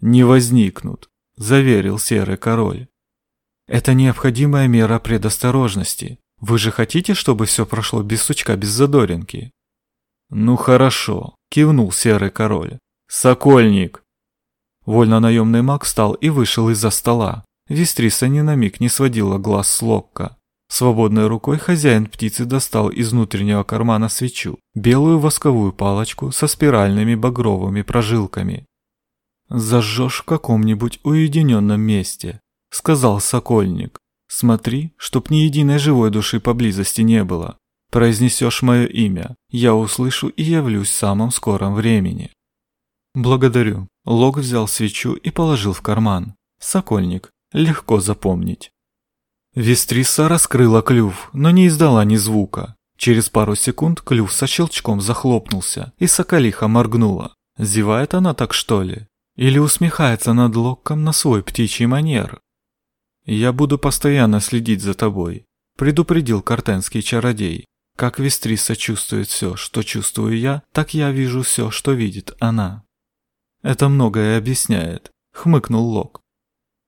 Не возникнут, заверил серый король. Это необходимая мера предосторожности. Вы же хотите, чтобы все прошло без сучка, без задоринки? Ну хорошо, кивнул серый король. Сокольник! Вольно-наемный маг встал и вышел из-за стола. Вестриса ни на миг не сводила глаз с Локка. Свободной рукой хозяин птицы достал из внутреннего кармана свечу, белую восковую палочку со спиральными багровыми прожилками. «Зажжешь в каком-нибудь уединенном месте», — сказал Сокольник. «Смотри, чтоб ни единой живой души поблизости не было. Произнесешь мое имя, я услышу и явлюсь в самом скором времени». «Благодарю». Лок взял свечу и положил в карман. «Сокольник. Легко запомнить». Вестриса раскрыла клюв, но не издала ни звука. Через пару секунд клюв со щелчком захлопнулся, и соколиха моргнула. Зевает она так что ли? Или усмехается над Локком на свой птичий манер? «Я буду постоянно следить за тобой», — предупредил картенский чародей. «Как Вестриса чувствует все, что чувствую я, так я вижу все, что видит она». «Это многое объясняет», — хмыкнул Лок.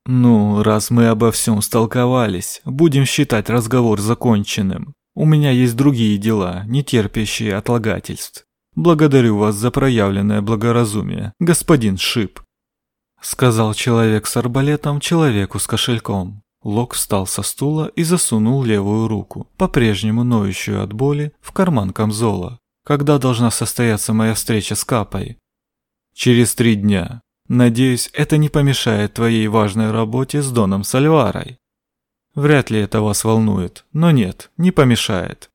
«Ну, раз мы обо всем столковались, будем считать разговор законченным. У меня есть другие дела, не терпящие отлагательств. Благодарю вас за проявленное благоразумие, господин Шип», — сказал человек с арбалетом человеку с кошельком. Лок встал со стула и засунул левую руку, по-прежнему ноющую от боли, в карман камзола. «Когда должна состояться моя встреча с Капой?» «Через три дня», Надеюсь, это не помешает твоей важной работе с Доном Сальварой. Вряд ли это вас волнует, но нет, не помешает.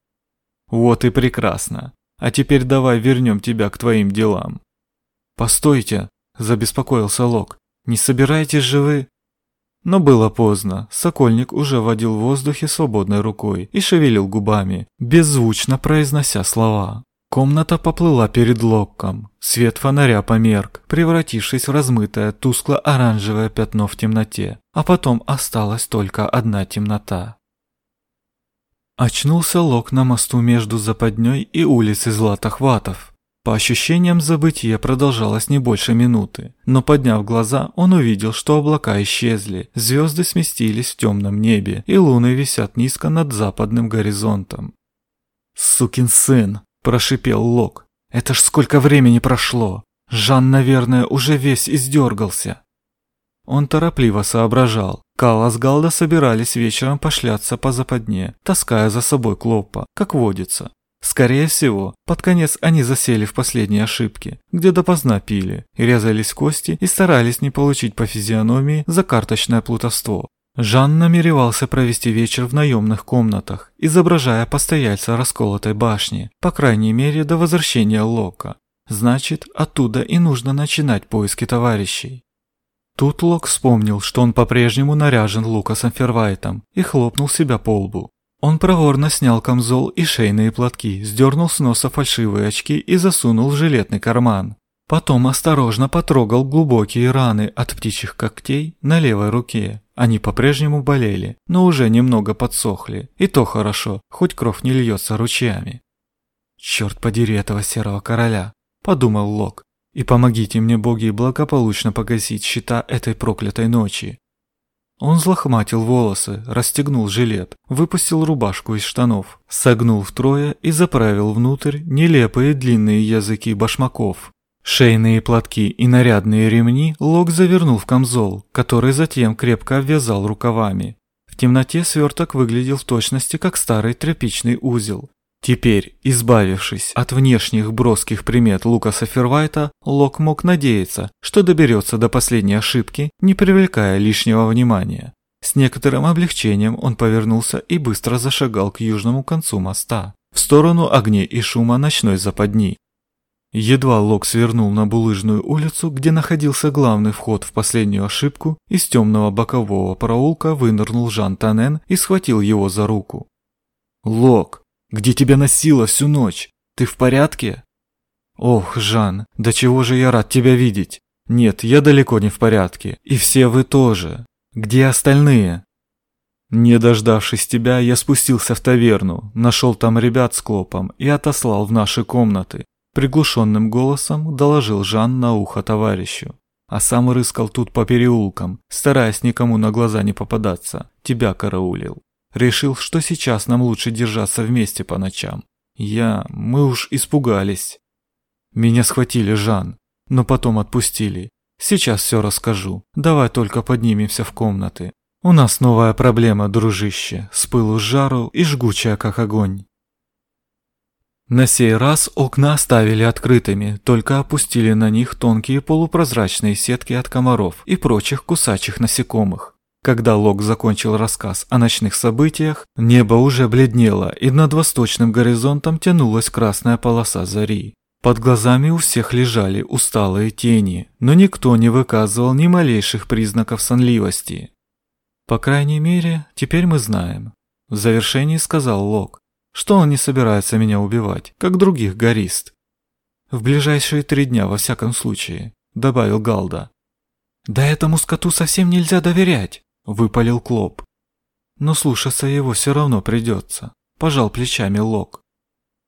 Вот и прекрасно. А теперь давай вернем тебя к твоим делам. Постойте, забеспокоился Лок. Не собираетесь же вы? Но было поздно. Сокольник уже водил в воздухе свободной рукой и шевелил губами, беззвучно произнося слова. Комната поплыла перед Локком. Свет фонаря померк, превратившись в размытое тускло-оранжевое пятно в темноте, а потом осталась только одна темнота. Очнулся Лок на мосту между Западней и улицей Златохватов. По ощущениям забытие продолжалось не больше минуты, но подняв глаза, он увидел, что облака исчезли, звезды сместились в темном небе, и луны висят низко над западным горизонтом. «Сукин сын!» Прошипел Лок. Это ж сколько времени прошло. Жан, наверное, уже весь издергался. Он торопливо соображал. Калла с Галда собирались вечером пошляться по западне, таская за собой Клоппа, как водится. Скорее всего, под конец они засели в последней ошибке, где допоздна пили, резались кости и старались не получить по физиономии за карточное плутовство. Жан намеревался провести вечер в наемных комнатах, изображая постояльца расколотой башни, по крайней мере до возвращения Лока. Значит, оттуда и нужно начинать поиски товарищей. Тут Лок вспомнил, что он по-прежнему наряжен Лукасом Фервайтом и хлопнул себя по лбу. Он проворно снял камзол и шейные платки, сдернул с носа фальшивые очки и засунул в жилетный карман. Потом осторожно потрогал глубокие раны от птичьих когтей на левой руке. Они по-прежнему болели, но уже немного подсохли. И то хорошо, хоть кровь не льется ручьями. «Черт подери этого серого короля!» – подумал Лок. «И помогите мне, боги, благополучно погасить счета этой проклятой ночи». Он взлохматил волосы, расстегнул жилет, выпустил рубашку из штанов, согнул втрое и заправил внутрь нелепые длинные языки башмаков. Шейные платки и нарядные ремни Лок завернул в камзол, который затем крепко обвязал рукавами. В темноте сверток выглядел в точности как старый тряпичный узел. Теперь, избавившись от внешних броских примет Лукаса Фервайта, Лок мог надеяться, что доберется до последней ошибки, не привлекая лишнего внимания. С некоторым облегчением он повернулся и быстро зашагал к южному концу моста, в сторону огней и шума ночной западни. Едва Лок свернул на булыжную улицу, где находился главный вход в последнюю ошибку, из темного бокового проулка вынырнул Жан Танен и схватил его за руку. «Лок, где тебя носило всю ночь? Ты в порядке?» «Ох, Жан, до чего же я рад тебя видеть! Нет, я далеко не в порядке, и все вы тоже. Где остальные?» Не дождавшись тебя, я спустился в таверну, нашел там ребят с клопом и отослал в наши комнаты. Приглушенным голосом доложил Жан на ухо товарищу. А сам рыскал тут по переулкам, стараясь никому на глаза не попадаться. Тебя караулил. Решил, что сейчас нам лучше держаться вместе по ночам. Я... мы уж испугались. Меня схватили, Жан, но потом отпустили. Сейчас все расскажу. Давай только поднимемся в комнаты. У нас новая проблема, дружище, с пылу с жару и жгучая, как огонь. На сей раз окна оставили открытыми, только опустили на них тонкие полупрозрачные сетки от комаров и прочих кусачих насекомых. Когда Лок закончил рассказ о ночных событиях, небо уже бледнело, и над восточным горизонтом тянулась красная полоса зари. Под глазами у всех лежали усталые тени, но никто не выказывал ни малейших признаков сонливости. «По крайней мере, теперь мы знаем», – в завершении сказал Лок что он не собирается меня убивать, как других горист. В ближайшие три дня, во всяком случае, добавил Галда. Да этому скоту совсем нельзя доверять, выпалил Клоп. Но слушаться его все равно придется, пожал плечами Лок.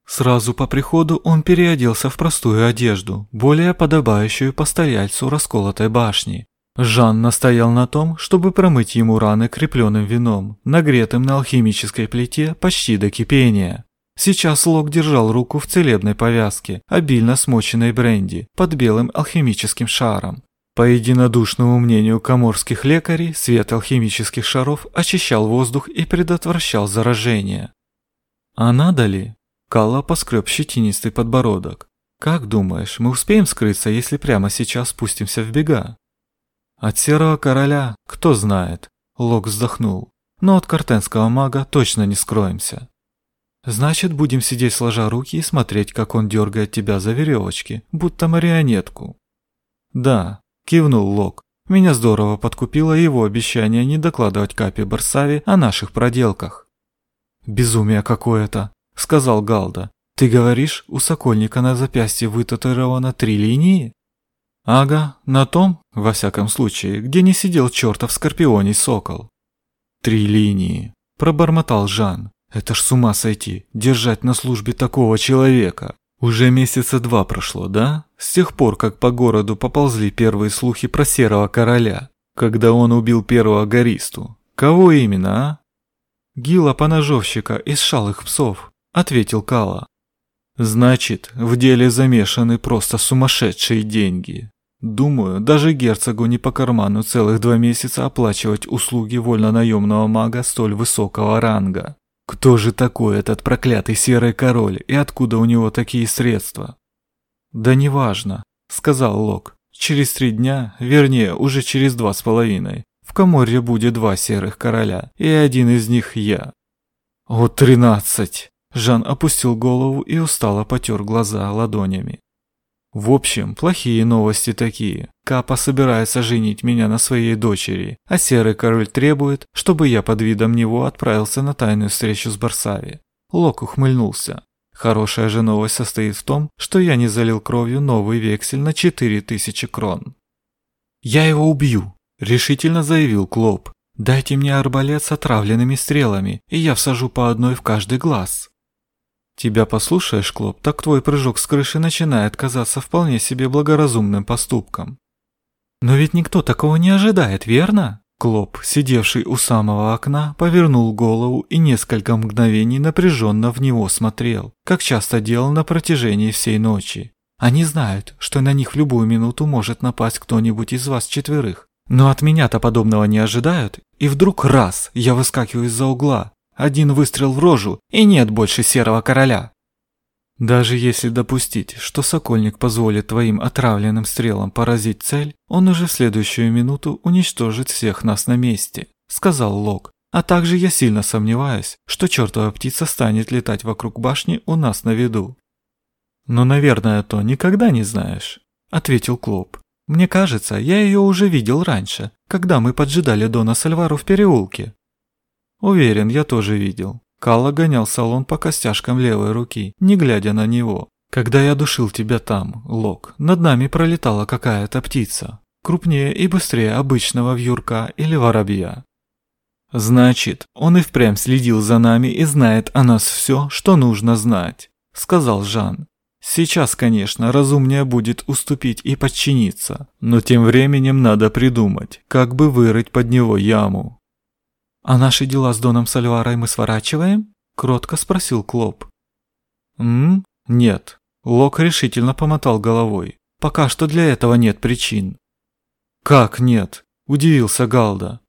Сразу по приходу он переоделся в простую одежду, более подобающую постояльцу расколотой башни, Жан настоял на том, чтобы промыть ему раны крепленным вином, нагретым на алхимической плите почти до кипения. Сейчас Лок держал руку в целебной повязке, обильно смоченной бренди, под белым алхимическим шаром. По единодушному мнению коморских лекарей, свет алхимических шаров очищал воздух и предотвращал заражение. «А надо ли?» Калла поскреб щетинистый подбородок. «Как думаешь, мы успеем скрыться, если прямо сейчас спустимся в бега?» От серого короля, кто знает, Лок вздохнул. Но от картенского мага точно не скроемся. Значит, будем сидеть сложа руки и смотреть, как он дергает тебя за веревочки, будто марионетку. Да, кивнул Лок. Меня здорово подкупило его обещание не докладывать Капе Барсави о наших проделках. «Безумие какое-то», — сказал Галда. «Ты говоришь, у Сокольника на запястье вытатуировано три линии?» Ага, на том, во всяком случае, где не сидел чертов скорпионий сокол. Три линии, пробормотал Жан. Это ж с ума сойти, держать на службе такого человека. Уже месяца два прошло, да? С тех пор, как по городу поползли первые слухи про серого короля, когда он убил первого гористу. Кого именно, а? Гила поножовщика из шалых псов, ответил Кала. Значит, в деле замешаны просто сумасшедшие деньги. Думаю, даже герцогу не по карману целых два месяца оплачивать услуги вольно-наемного мага столь высокого ранга. Кто же такой этот проклятый серый король и откуда у него такие средства? Да неважно, сказал Лок. Через три дня, вернее, уже через два с половиной, в Каморре будет два серых короля, и один из них я. О, тринадцать! Жан опустил голову и устало потер глаза ладонями. В общем, плохие новости такие. Капа собирается женить меня на своей дочери, а Серый Король требует, чтобы я под видом него отправился на тайную встречу с Барсави. Лок ухмыльнулся. Хорошая же новость состоит в том, что я не залил кровью новый вексель на 4000 крон. «Я его убью», – решительно заявил Клоп. «Дайте мне арбалет с отравленными стрелами, и я всажу по одной в каждый глаз». Тебя послушаешь, Клоп, так твой прыжок с крыши начинает казаться вполне себе благоразумным поступком. Но ведь никто такого не ожидает, верно? Клоп, сидевший у самого окна, повернул голову и несколько мгновений напряженно в него смотрел, как часто делал на протяжении всей ночи. Они знают, что на них в любую минуту может напасть кто-нибудь из вас четверых. Но от меня-то подобного не ожидают, и вдруг раз, я выскакиваю из-за угла, один выстрел в рожу, и нет больше серого короля. Даже если допустить, что Сокольник позволит твоим отравленным стрелам поразить цель, он уже в следующую минуту уничтожит всех нас на месте, сказал Лок. А также я сильно сомневаюсь, что чертова птица станет летать вокруг башни у нас на виду. «Ну, наверное, то никогда не знаешь», — ответил Клоп. «Мне кажется, я ее уже видел раньше, когда мы поджидали Дона Сальвару в переулке». «Уверен, я тоже видел». Калла гонял салон по костяшкам левой руки, не глядя на него. «Когда я душил тебя там, Лок, над нами пролетала какая-то птица, крупнее и быстрее обычного вьюрка или воробья. «Значит, он и впрямь следил за нами и знает о нас все, что нужно знать», — сказал Жан. «Сейчас, конечно, разумнее будет уступить и подчиниться, но тем временем надо придумать, как бы вырыть под него яму». «А наши дела с Доном Сальварой мы сворачиваем?» — кротко спросил Клоп. «М? Нет». Лок решительно помотал головой. «Пока что для этого нет причин». «Как нет?» – удивился Галда.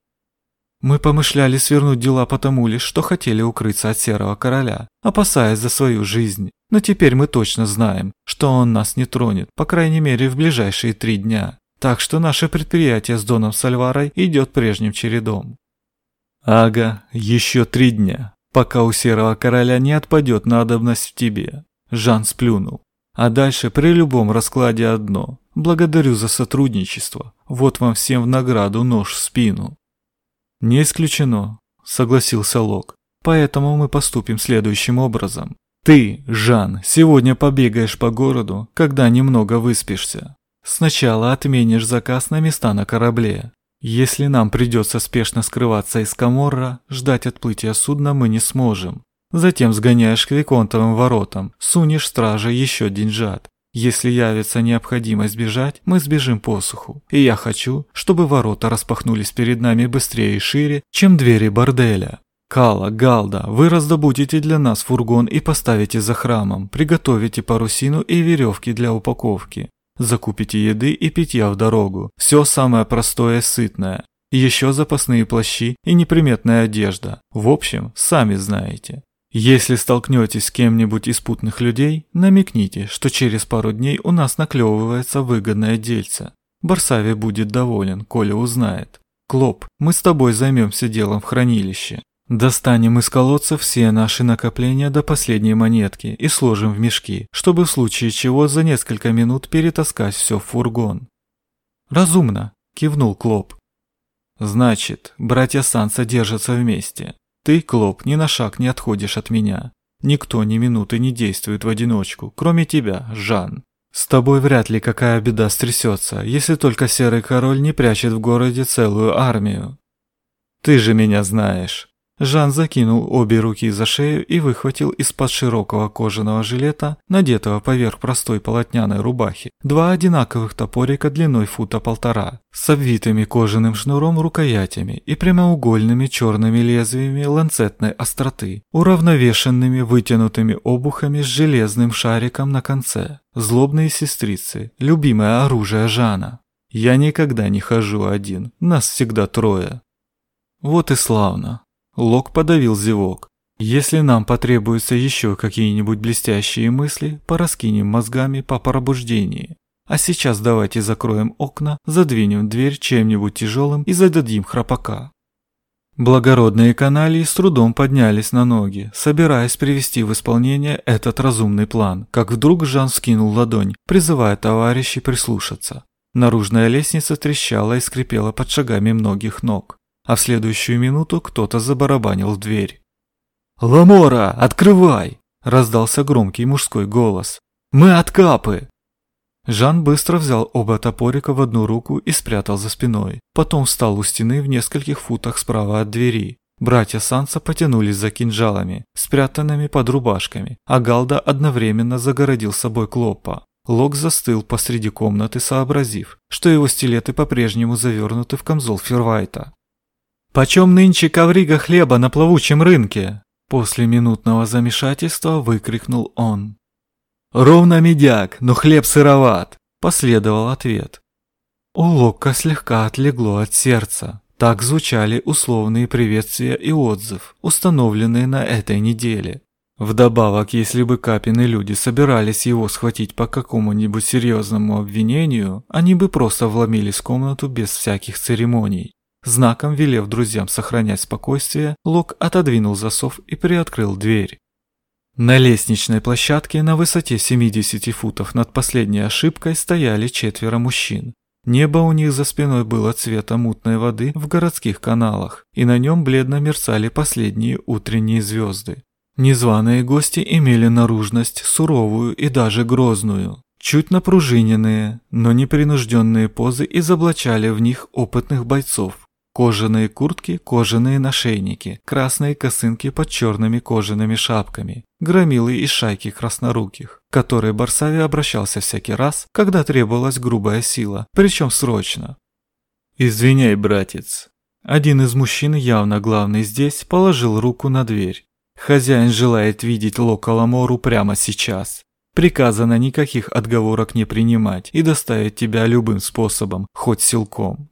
Мы помышляли свернуть дела потому лишь, что хотели укрыться от Серого Короля, опасаясь за свою жизнь. Но теперь мы точно знаем, что он нас не тронет, по крайней мере в ближайшие три дня. Так что наше предприятие с Доном Сальварой идет прежним чередом. Ага, еще три дня, пока у Серого Короля не отпадет надобность в тебе. Жан сплюнул. А дальше при любом раскладе одно. Благодарю за сотрудничество. Вот вам всем в награду нож в спину. «Не исключено», — согласился Лок. «Поэтому мы поступим следующим образом. Ты, Жан, сегодня побегаешь по городу, когда немного выспишься. Сначала отменишь заказ на места на корабле. Если нам придется спешно скрываться из Каморра, ждать отплытия судна мы не сможем. Затем сгоняешь к Виконтовым воротам, сунешь страже еще деньжат. Если явится необходимость бежать, мы сбежим по суху. И я хочу, чтобы ворота распахнулись перед нами быстрее и шире, чем двери борделя. Кала, Галда, вы раздобудете для нас фургон и поставите за храмом, приготовите парусину и веревки для упаковки. Закупите еды и питья в дорогу. Все самое простое и сытное. Еще запасные плащи и неприметная одежда. В общем, сами знаете. Если столкнетесь с кем-нибудь из путных людей, намекните, что через пару дней у нас наклевывается выгодное дельце. Барсави будет доволен, Коля узнает. Клоп, мы с тобой займемся делом в хранилище. Достанем из колодца все наши накопления до последней монетки и сложим в мешки, чтобы в случае чего за несколько минут перетаскать все в фургон. Разумно, кивнул Клоп. Значит, братья Санса держатся вместе. Ты, Клоп, ни на шаг не отходишь от меня. Никто ни минуты не действует в одиночку, кроме тебя, Жан. С тобой вряд ли какая беда стрясется, если только Серый Король не прячет в городе целую армию. Ты же меня знаешь. Жан закинул обе руки за шею и выхватил из-под широкого кожаного жилета, надетого поверх простой полотняной рубахи, два одинаковых топорика длиной фута полтора, с обвитыми кожаным шнуром рукоятями и прямоугольными черными лезвиями ланцетной остроты, уравновешенными вытянутыми обухами с железным шариком на конце. Злобные сестрицы, любимое оружие Жана. Я никогда не хожу один, нас всегда трое. Вот и славно. Лок подавил зевок. Если нам потребуются еще какие-нибудь блестящие мысли, пораскинем мозгами по пробуждении. А сейчас давайте закроем окна, задвинем дверь чем-нибудь тяжелым и зададим храпака. Благородные каналии с трудом поднялись на ноги, собираясь привести в исполнение этот разумный план, как вдруг Жан скинул ладонь, призывая товарищей прислушаться. Наружная лестница трещала и скрипела под шагами многих ног а в следующую минуту кто-то забарабанил в дверь. «Ламора, открывай!» – раздался громкий мужской голос. «Мы от капы!» Жан быстро взял оба топорика в одну руку и спрятал за спиной. Потом встал у стены в нескольких футах справа от двери. Братья Санса потянулись за кинжалами, спрятанными под рубашками, а Галда одновременно загородил собой Клопа. Лок застыл посреди комнаты, сообразив, что его стилеты по-прежнему завернуты в камзол Фервайта. «Почем нынче коврига хлеба на плавучем рынке?» После минутного замешательства выкрикнул он. «Ровно медяк, но хлеб сыроват», – последовал ответ. У Локка слегка отлегло от сердца. Так звучали условные приветствия и отзыв, установленные на этой неделе. Вдобавок, если бы Капин и люди собирались его схватить по какому-нибудь серьезному обвинению, они бы просто вломились в комнату без всяких церемоний. Знаком велев друзьям сохранять спокойствие, Лок отодвинул засов и приоткрыл дверь. На лестничной площадке на высоте 70 футов над последней ошибкой стояли четверо мужчин. Небо у них за спиной было цвета мутной воды в городских каналах, и на нем бледно мерцали последние утренние звезды. Незваные гости имели наружность суровую и даже грозную. Чуть напружиненные, но непринужденные позы изоблачали в них опытных бойцов. Кожаные куртки, кожаные нашейники, красные косынки под черными кожаными шапками, громилы из шайки красноруких, к которой Барсави обращался всякий раз, когда требовалась грубая сила, причем срочно. «Извиняй, братец». Один из мужчин, явно главный здесь, положил руку на дверь. Хозяин желает видеть Локаламору прямо сейчас. Приказано никаких отговорок не принимать и доставить тебя любым способом, хоть силком.